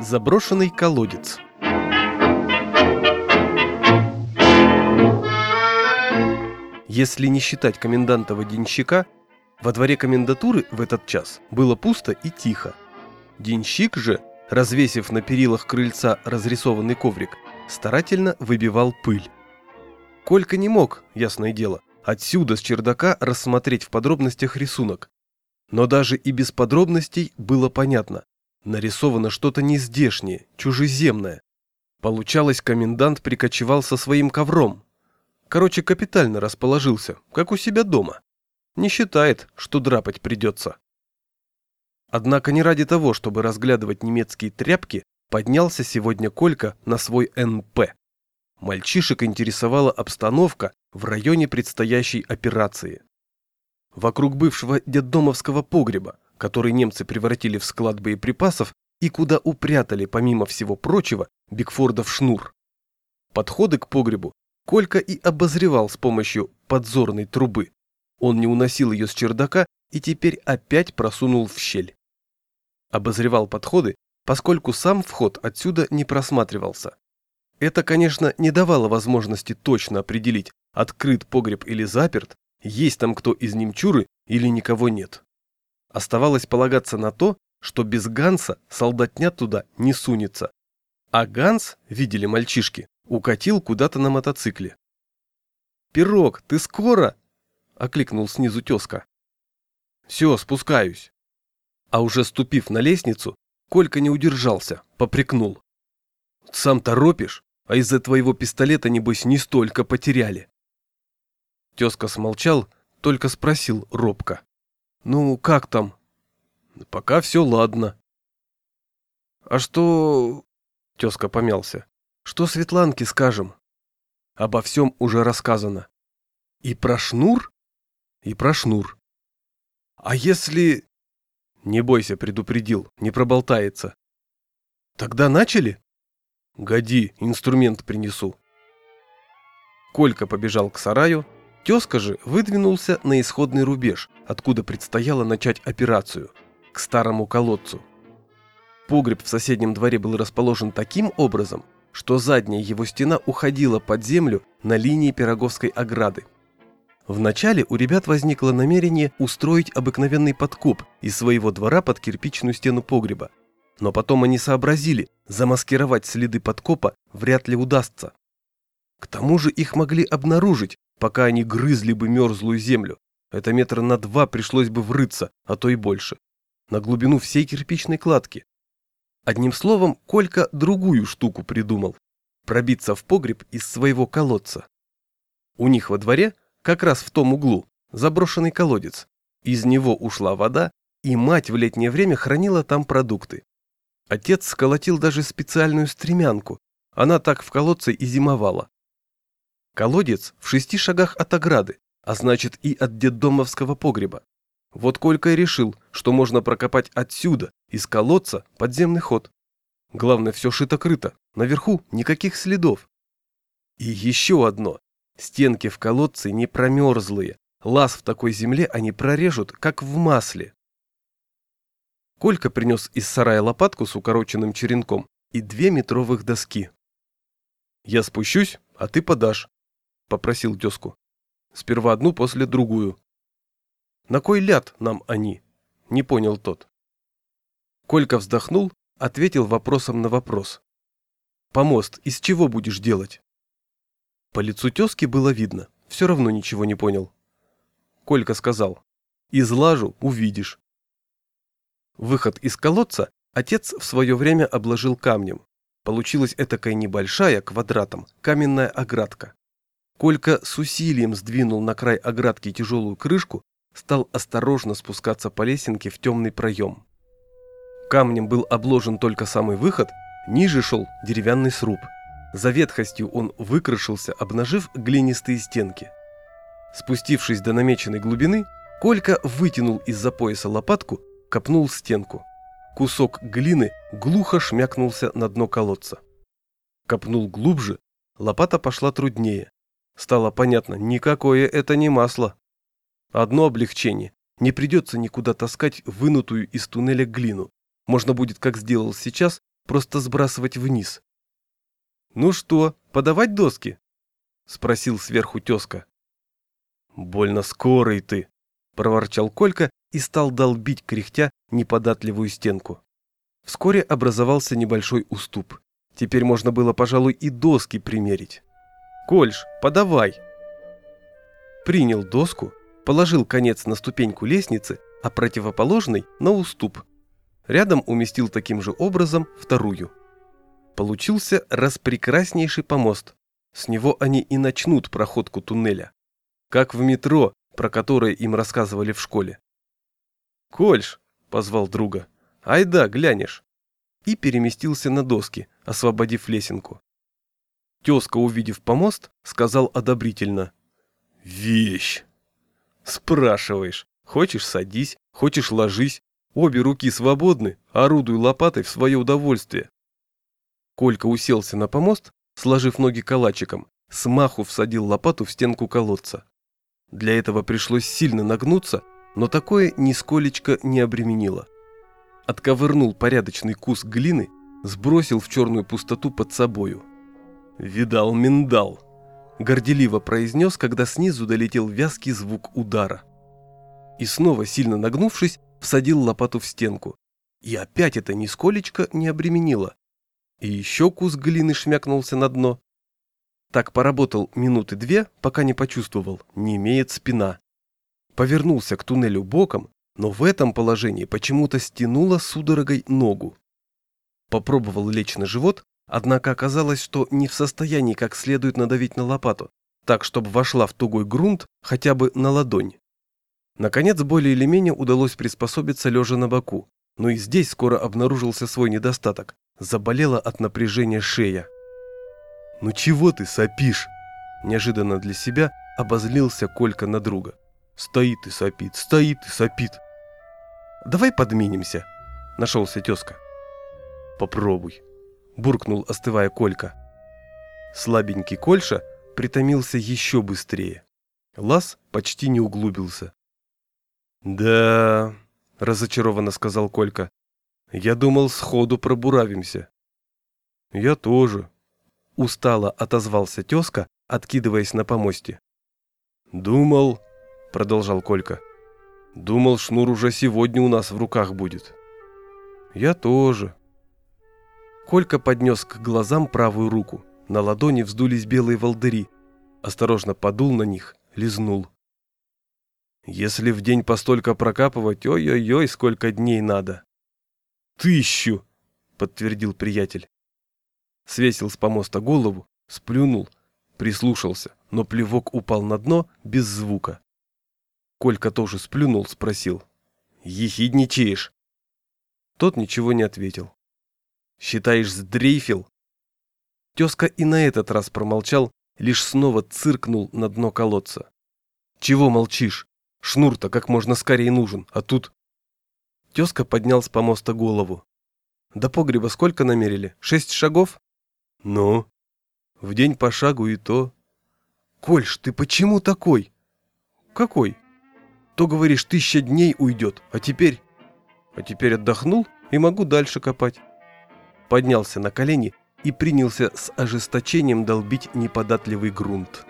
Заброшенный колодец Если не считать комендантова-денщика, во дворе комендатуры в этот час было пусто и тихо. Денщик же, развесив на перилах крыльца разрисованный коврик, старательно выбивал пыль. Колька не мог, ясное дело, отсюда с чердака рассмотреть в подробностях рисунок. Но даже и без подробностей было понятно. Нарисовано что-то нездешнее, чужеземное. Получалось, комендант прикочевал со своим ковром. Короче, капитально расположился, как у себя дома. Не считает, что драпать придется. Однако не ради того, чтобы разглядывать немецкие тряпки, поднялся сегодня Колька на свой НП. Мальчишек интересовала обстановка в районе предстоящей операции. Вокруг бывшего детдомовского погреба, который немцы превратили в склад боеприпасов и куда упрятали, помимо всего прочего, Бигфордов шнур. Подходы к погребу Колька и обозревал с помощью подзорной трубы. Он не уносил ее с чердака и теперь опять просунул в щель. Обозревал подходы, поскольку сам вход отсюда не просматривался. Это, конечно, не давало возможности точно определить, открыт погреб или заперт, есть там кто из немчуры или никого нет. Оставалось полагаться на то, что без Ганса солдатня туда не сунется. А Ганс, видели мальчишки, укатил куда-то на мотоцикле. «Пирог, ты скоро?» – окликнул снизу тезка. «Все, спускаюсь». А уже ступив на лестницу, Колька не удержался, попрекнул. «Сам торопишь? а из-за твоего пистолета, небось, не столько потеряли. Тезка смолчал, только спросил робко. Ну, как там? Пока все ладно. А что... Тезка помялся. Что Светланке скажем? Обо всем уже рассказано. И про шнур? И про шнур. А если... Не бойся, предупредил, не проболтается. Тогда начали? «Годи, инструмент принесу». Колька побежал к сараю, тезка же выдвинулся на исходный рубеж, откуда предстояло начать операцию, к старому колодцу. Погреб в соседнем дворе был расположен таким образом, что задняя его стена уходила под землю на линии Пироговской ограды. Вначале у ребят возникло намерение устроить обыкновенный подкоп из своего двора под кирпичную стену погреба, но потом они сообразили, замаскировать следы подкопа вряд ли удастся. К тому же их могли обнаружить, пока они грызли бы мерзлую землю. Это метра на два пришлось бы врыться, а то и больше. На глубину всей кирпичной кладки. Одним словом, Колька другую штуку придумал. Пробиться в погреб из своего колодца. У них во дворе, как раз в том углу, заброшенный колодец. Из него ушла вода, и мать в летнее время хранила там продукты. Отец сколотил даже специальную стремянку. Она так в колодце и зимовала. Колодец в шести шагах от ограды, а значит и от детдомовского погреба. Вот Колька и решил, что можно прокопать отсюда, из колодца, подземный ход. Главное, все шито-крыто, наверху никаких следов. И еще одно. Стенки в колодце не промерзлые. Лаз в такой земле они прорежут, как в масле. Колька принес из сарая лопатку с укороченным черенком и две метровых доски. «Я спущусь, а ты подашь», — попросил тезку. «Сперва одну, после другую». «На кой ляд нам они?» — не понял тот. Колька вздохнул, ответил вопросом на вопрос. «Помост из чего будешь делать?» По лицу тезки было видно, все равно ничего не понял. Колька сказал, «Излажу, увидишь». Выход из колодца отец в свое время обложил камнем. Получилась этакая небольшая, квадратом, каменная оградка. Колька с усилием сдвинул на край оградки тяжелую крышку, стал осторожно спускаться по лесенке в темный проем. Камнем был обложен только самый выход, ниже шел деревянный сруб. За ветхостью он выкрашился, обнажив глинистые стенки. Спустившись до намеченной глубины, Колька вытянул из-за пояса лопатку копнул стенку. Кусок глины глухо шмякнулся на дно колодца. Копнул глубже, лопата пошла труднее. Стало понятно, никакое это не масло. Одно облегчение. Не придется никуда таскать вынутую из туннеля глину. Можно будет, как сделал сейчас, просто сбрасывать вниз. «Ну что, подавать доски?» – спросил сверху тезка. «Больно скорый ты!» – проворчал Колька и стал долбить кряхтя неподатливую стенку. Вскоре образовался небольшой уступ. Теперь можно было, пожалуй, и доски примерить. «Кольш, подавай!» Принял доску, положил конец на ступеньку лестницы, а противоположный – на уступ. Рядом уместил таким же образом вторую. Получился распрекраснейший помост. С него они и начнут проходку туннеля. Как в метро, про которое им рассказывали в школе. «Кольш!» – позвал друга. «Ай да, глянешь!» И переместился на доски, освободив лесенку. Тезка, увидев помост, сказал одобрительно. «Вещь!» «Спрашиваешь. Хочешь – садись, хочешь – ложись. Обе руки свободны, орудуй лопатой в свое удовольствие». Колька уселся на помост, сложив ноги калачиком, смаху всадил лопату в стенку колодца. Для этого пришлось сильно нагнуться, но такое нисколечко не обременило. Отковырнул порядочный кус глины, сбросил в черную пустоту под собою. «Видал миндал», – горделиво произнес, когда снизу долетел вязкий звук удара. И снова, сильно нагнувшись, всадил лопату в стенку. И опять это нисколечко не обременило. И еще кус глины шмякнулся на дно. Так поработал минуты две, пока не почувствовал, не имеет спина. Повернулся к туннелю боком, но в этом положении почему-то стянуло судорогой ногу. Попробовал лечь на живот, однако оказалось, что не в состоянии как следует надавить на лопату, так, чтобы вошла в тугой грунт хотя бы на ладонь. Наконец, более или менее удалось приспособиться лежа на боку, но и здесь скоро обнаружился свой недостаток. Заболела от напряжения шея. «Ну чего ты сопишь?» Неожиданно для себя обозлился Колька на друга. «Стоит и сопит, стоит и сопит!» «Давай подменимся!» Нашелся тезка. «Попробуй!» Буркнул, остывая Колька. Слабенький Кольша притомился еще быстрее. Лаз почти не углубился. «Да...» — разочарованно сказал Колька. «Я думал, сходу пробуравимся». «Я тоже», Устало отозвался тезка, откидываясь на помосте. «Думал», — продолжал Колька, — «думал, шнур уже сегодня у нас в руках будет». «Я тоже». Колька поднес к глазам правую руку. На ладони вздулись белые волдыри. Осторожно подул на них, лизнул. «Если в день постолько прокапывать, ой-ой-ой, сколько дней надо!» «Тысячу!» — подтвердил приятель свесил с помоста голову, сплюнул, прислушался, но плевок упал на дно без звука. Колька тоже сплюнул, спросил. «Ехидничаешь?» Тот ничего не ответил. «Считаешь, сдрейфил?» Тезка и на этот раз промолчал, лишь снова циркнул на дно колодца. «Чего молчишь? Шнур-то как можно скорее нужен, а тут...» Тезка поднял с помоста голову. «До погреба сколько намерили? Шесть шагов?» «Ну?» «В день по шагу и то». «Кольш, ты почему такой?» «Какой?» «То, говоришь, тысяча дней уйдет, а теперь...» «А теперь отдохнул и могу дальше копать». Поднялся на колени и принялся с ожесточением долбить неподатливый грунт.